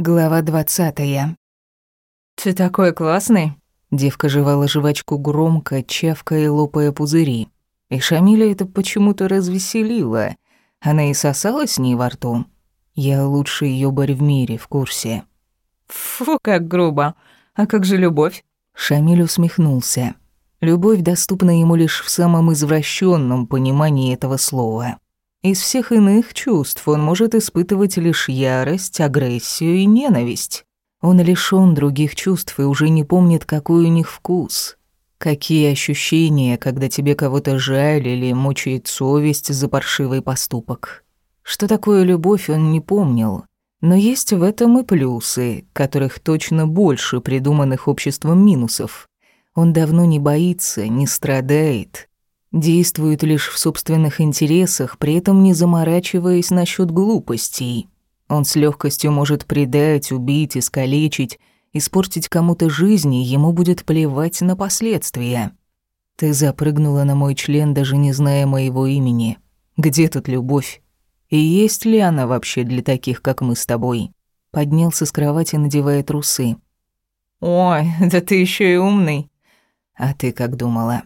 Глава двадцатая. «Ты такой классный!» Девка жевала жвачку громко, чавкая и лопая пузыри. И Шамиля это почему-то развеселило. Она и сосала с ней во рту. Я лучший ёбарь в мире, в курсе. «Фу, как грубо! А как же любовь?» Шамиль усмехнулся. Любовь доступна ему лишь в самом извращенном понимании этого слова. Из всех иных чувств он может испытывать лишь ярость, агрессию и ненависть. Он лишён других чувств и уже не помнит, какой у них вкус. Какие ощущения, когда тебе кого-то жаль или мучает совесть за паршивый поступок. Что такое любовь, он не помнил. Но есть в этом и плюсы, которых точно больше придуманных обществом минусов. Он давно не боится, не страдает, Действует лишь в собственных интересах, при этом не заморачиваясь насчет глупостей. Он с легкостью может предать, убить, искалечить, испортить кому-то жизнь, и ему будет плевать на последствия. Ты запрыгнула на мой член, даже не зная моего имени. Где тут любовь? И есть ли она вообще для таких, как мы с тобой? Поднялся с кровати, надевая трусы. Ой, да ты еще и умный. А ты как думала?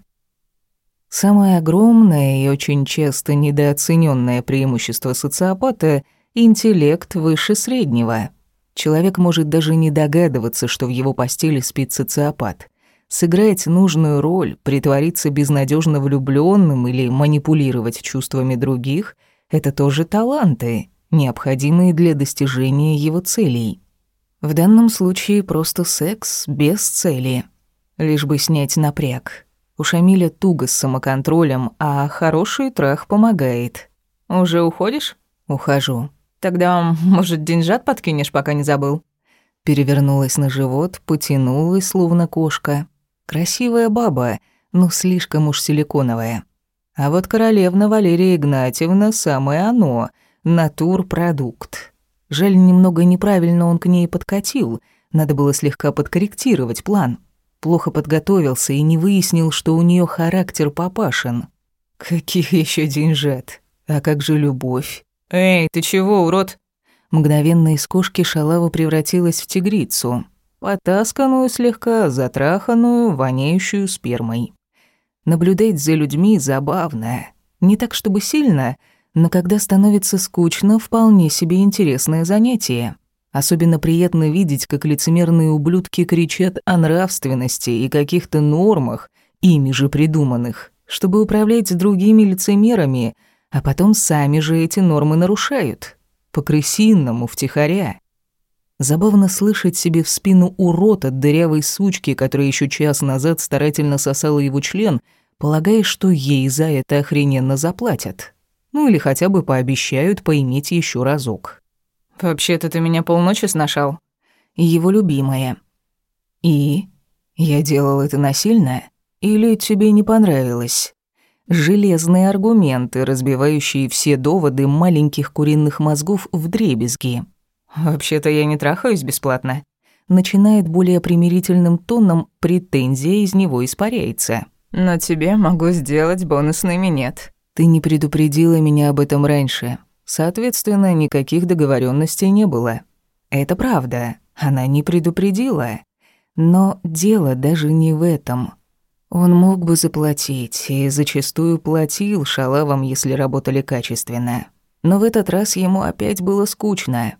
Самое огромное и очень часто недооцененное преимущество социопата — интеллект выше среднего. Человек может даже не догадываться, что в его постели спит социопат. Сыграть нужную роль, притвориться безнадежно влюбленным или манипулировать чувствами других — это тоже таланты, необходимые для достижения его целей. В данном случае просто секс без цели, лишь бы снять напряг — у Шамиля туго с самоконтролем, а хороший трах помогает. «Уже уходишь?» «Ухожу». «Тогда, может, деньжат подкинешь, пока не забыл?» Перевернулась на живот, потянулась, словно кошка. Красивая баба, но слишком уж силиконовая. А вот королевна Валерия Игнатьевна — самое оно, натурпродукт. Жаль, немного неправильно он к ней подкатил, надо было слегка подкорректировать план — плохо подготовился и не выяснил, что у нее характер папашин. Каких еще деньжат? А как же любовь? Эй, ты чего, урод? Мгновенно из кошки шалава превратилась в тигрицу, потасканную слегка, затраханную, воняющую спермой. Наблюдать за людьми забавно. Не так, чтобы сильно, но когда становится скучно, вполне себе интересное занятие. Особенно приятно видеть, как лицемерные ублюдки кричат о нравственности и каких-то нормах, ими же придуманных, чтобы управлять другими лицемерами, а потом сами же эти нормы нарушают. По-крысинному, втихаря. Забавно слышать себе в спину урод от дырявой сучки, которая еще час назад старательно сосала его член, полагая, что ей за это охрененно заплатят. Ну или хотя бы пообещают поиметь еще разок. «Вообще-то ты меня полночи сношал». «Его любимая». «И? Я делал это насильно? Или тебе не понравилось?» Железные аргументы, разбивающие все доводы маленьких куриных мозгов в дребезги. «Вообще-то я не трахаюсь бесплатно». Начинает более примирительным тоном, претензия из него испаряется. «Но тебе могу сделать бонусный минет». «Ты не предупредила меня об этом раньше. Соответственно, никаких договоренностей не было. Это правда, она не предупредила. Но дело даже не в этом. Он мог бы заплатить, и зачастую платил шалавам, если работали качественно. Но в этот раз ему опять было скучно.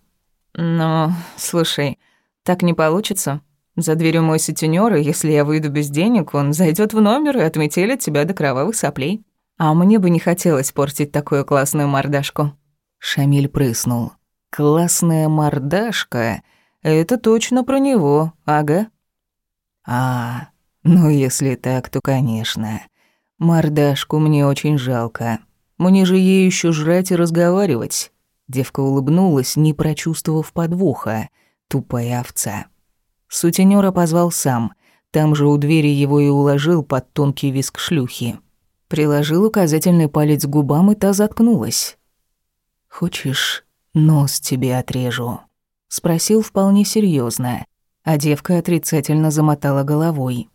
«Но, слушай, так не получится. За дверью мой сутенёр, и если я выйду без денег, он зайдет в номер и отметелит тебя до кровавых соплей. А мне бы не хотелось портить такую классную мордашку». Шамиль прыснул. «Классная мордашка. Это точно про него, ага». «А, ну если так, то конечно. Мордашку мне очень жалко. Мне же ей еще жрать и разговаривать». Девка улыбнулась, не прочувствовав подвоха. Тупая овца. Сутенёра позвал сам. Там же у двери его и уложил под тонкий виск шлюхи. Приложил указательный палец к губам, и та заткнулась. «Хочешь, нос тебе отрежу?» Спросил вполне серьезно, а девка отрицательно замотала головой.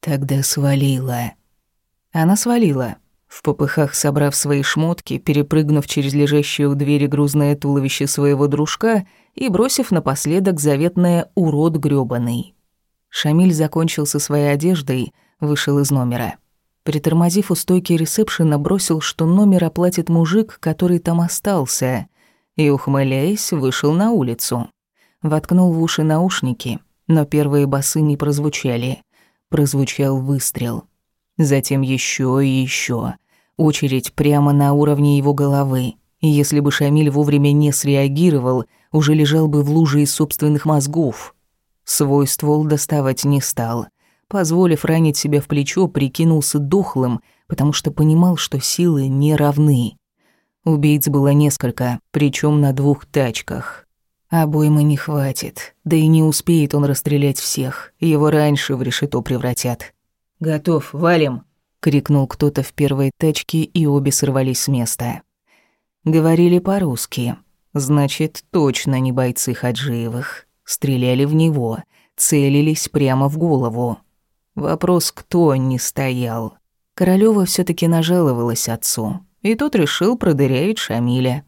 «Тогда свалила». Она свалила. В попыхах собрав свои шмотки, перепрыгнув через лежащее у двери грузное туловище своего дружка и бросив напоследок заветное «урод грёбаный». Шамиль закончил со своей одеждой, вышел из номера. Притормозив у стойки ресепшена, бросил, что номер оплатит мужик, который там остался, и, ухмыляясь, вышел на улицу. Воткнул в уши наушники, но первые басы не прозвучали. Прозвучал выстрел. Затем еще и еще. Очередь прямо на уровне его головы. И если бы Шамиль вовремя не среагировал, уже лежал бы в луже из собственных мозгов. Свой ствол доставать не стал — Позволив ранить себя в плечо, прикинулся дохлым, потому что понимал, что силы не равны. Убийц было несколько, причем на двух тачках. Обоймы не хватит, да и не успеет он расстрелять всех, его раньше в решето превратят. «Готов, валим!» — крикнул кто-то в первой тачке, и обе сорвались с места. Говорили по-русски, значит, точно не бойцы Хаджиевых. Стреляли в него, целились прямо в голову. Вопрос, кто не стоял. Королёва все таки нажаловалась отцу, и тот решил продырявить Шамиля.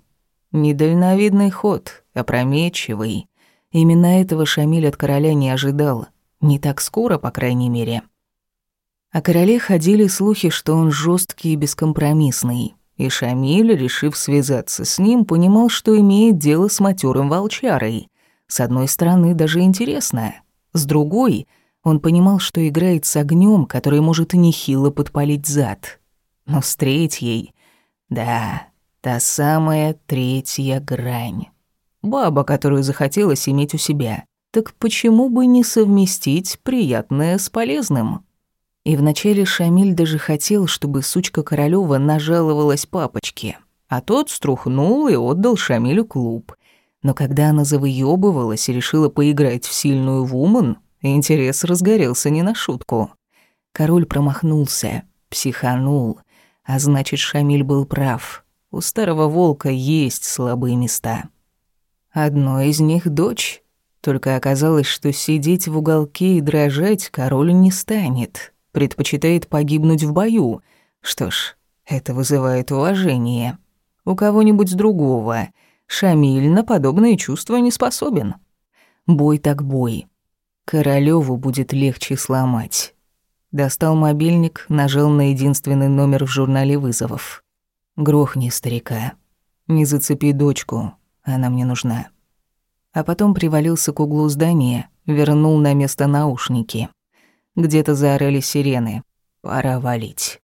Недальновидный ход, опрометчивый. Именно этого Шамиль от короля не ожидал. Не так скоро, по крайней мере. О короле ходили слухи, что он жесткий и бескомпромиссный. И Шамиль, решив связаться с ним, понимал, что имеет дело с матерым волчарой. С одной стороны, даже интересно. С другой — он понимал, что играет с огнем, который может нехило подпалить зад. Но с третьей... Да, та самая третья грань. Баба, которую захотелось иметь у себя. Так почему бы не совместить приятное с полезным? И вначале Шамиль даже хотел, чтобы сучка Королёва нажаловалась папочке, а тот струхнул и отдал Шамилю клуб. Но когда она завыёбывалась и решила поиграть в сильную вуман, Интерес разгорелся не на шутку. Король промахнулся, психанул, а значит, Шамиль был прав. У старого волка есть слабые места. Одно из них — дочь. Только оказалось, что сидеть в уголке и дрожать король не станет. Предпочитает погибнуть в бою. Что ж, это вызывает уважение. У кого-нибудь другого Шамиль на подобные чувства не способен. Бой так бой. Королёву будет легче сломать. Достал мобильник, нажал на единственный номер в журнале вызовов. Грохни старика. Не зацепи дочку, она мне нужна. А потом привалился к углу здания, вернул на место наушники. Где-то заорали сирены. Пора валить.